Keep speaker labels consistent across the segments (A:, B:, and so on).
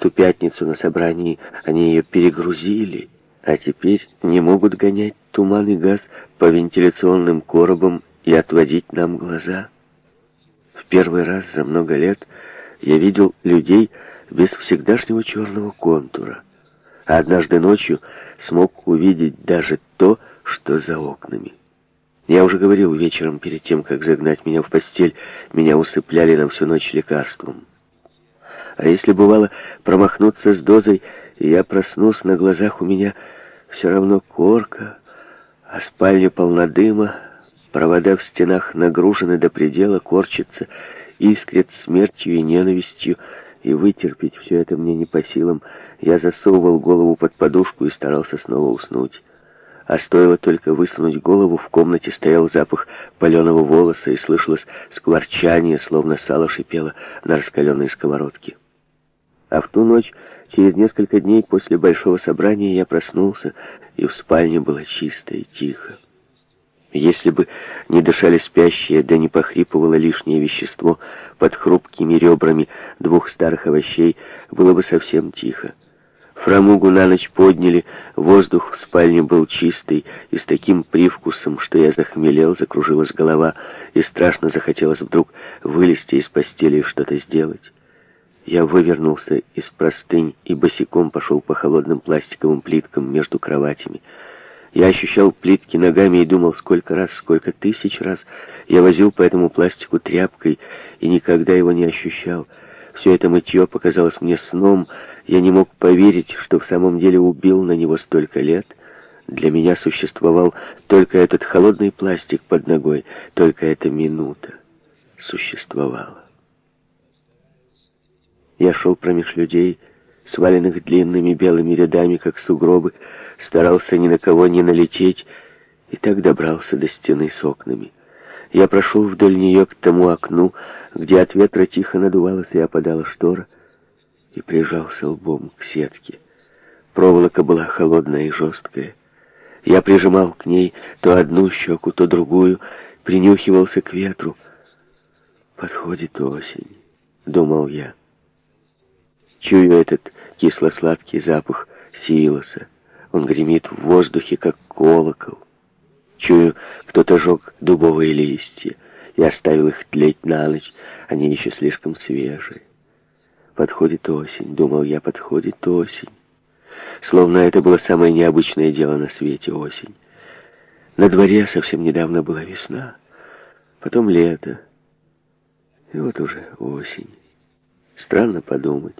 A: ту пятницу на собрании они ее перегрузили, а теперь не могут гонять туман и газ по вентиляционным коробам и отводить нам глаза. В первый раз за много лет я видел людей без всегдашнего черного контура, а однажды ночью смог увидеть даже то, что за окнами. Я уже говорил вечером перед тем, как загнать меня в постель, меня усыпляли на всю ночь лекарством. А если, бывало, промахнуться с дозой, и я проснусь, на глазах у меня все равно корка, а спальня полна дыма, провода в стенах нагружены до предела, корчатся, искрят смертью и ненавистью, и вытерпеть все это мне не по силам. Я засовывал голову под подушку и старался снова уснуть. А стоило только высунуть голову, в комнате стоял запах паленого волоса и слышалось скворчание, словно сало шипело на раскаленной сковородке. А в ту ночь, через несколько дней после большого собрания, я проснулся, и в спальне было чисто и тихо. Если бы не дышали спящие, да не похрипывало лишнее вещество под хрупкими ребрами двух старых овощей, было бы совсем тихо. Фрамугу на ночь подняли, воздух в спальне был чистый и с таким привкусом, что я захмелел, закружилась голова, и страшно захотелось вдруг вылезти из постели и что-то сделать. Я вывернулся из простынь и босиком пошел по холодным пластиковым плиткам между кроватями. Я ощущал плитки ногами и думал, сколько раз, сколько тысяч раз я возил по этому пластику тряпкой и никогда его не ощущал. Все это мытье показалось мне сном. Я не мог поверить, что в самом деле убил на него столько лет. Для меня существовал только этот холодный пластик под ногой, только эта минута существовала. Я шел промеж людей, сваленных длинными белыми рядами, как сугробы, старался ни на кого не налететь, и так добрался до стены с окнами. Я прошел вдоль нее к тому окну, где от ветра тихо надувалась и опадала штора, и прижался лбом к сетке. Проволока была холодная и жесткая. Я прижимал к ней то одну щеку, то другую, принюхивался к ветру. «Подходит осень», — думал я. Чую этот кисло-сладкий запах силоса. Он гремит в воздухе, как колокол. Чую, кто-то жег дубовые листья и оставил их тлеть на ночь. Они еще слишком свежие. Подходит осень, думал я, подходит осень. Словно это было самое необычное дело на свете осень. На дворе совсем недавно была весна, потом лето, и вот уже осень. Странно подумать.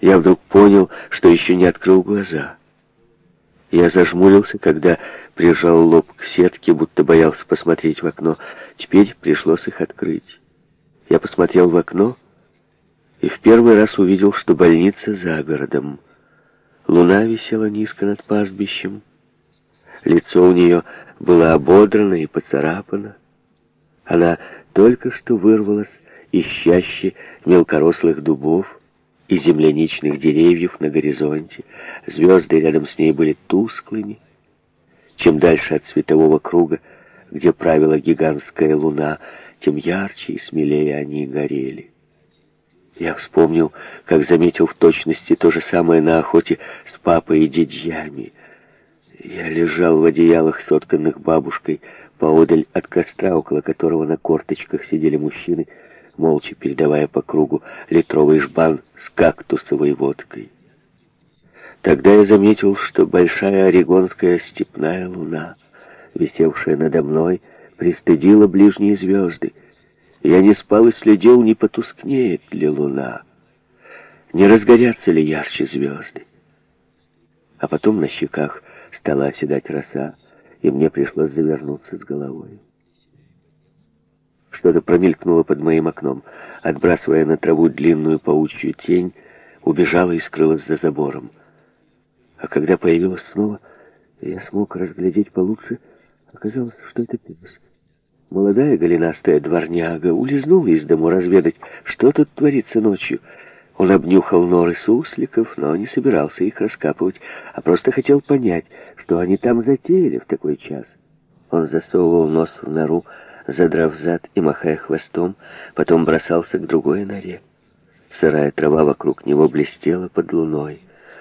A: Я вдруг понял, что еще не открыл глаза. Я зажмурился, когда прижал лоб к сетке, будто боялся посмотреть в окно. Теперь пришлось их открыть. Я посмотрел в окно и в первый раз увидел, что больница за городом. Луна висела низко над пастбищем. Лицо у нее было ободрано и поцарапано. Она только что вырвалась из чащи мелкорослых дубов, и земляничных деревьев на горизонте. Звезды рядом с ней были тусклыми. Чем дальше от светового круга, где правила гигантская луна, тем ярче и смелее они горели. Я вспомнил, как заметил в точности то же самое на охоте с папой и дядьями. Я лежал в одеялах, сотканных бабушкой, поодаль от костра, около которого на корточках сидели мужчины, молча передавая по кругу литровый жбан с кактусовой водкой. Тогда я заметил, что большая орегонская степная луна, висевшая надо мной, пристыдила ближние звезды. Я не спал и следил, не потускнеет ли луна, не разгорятся ли ярче звезды. А потом на щеках стала оседать роса, и мне пришлось завернуться с головой. Что-то промелькнуло под моим окном, отбрасывая на траву длинную паучью тень, убежала и скрылась за забором. А когда появилась снова, я смог разглядеть получше. Оказалось, что это пес. Молодая голенастая дворняга улизнула из дому разведать, что тут творится ночью. Он обнюхал норы сусликов, но не собирался их раскапывать, а просто хотел понять, что они там затеяли в такой час. Он засовывал нос в нору, задрав зад и махая хвостом, потом бросался к другой норе. Сырая трава вокруг него блестела под луной.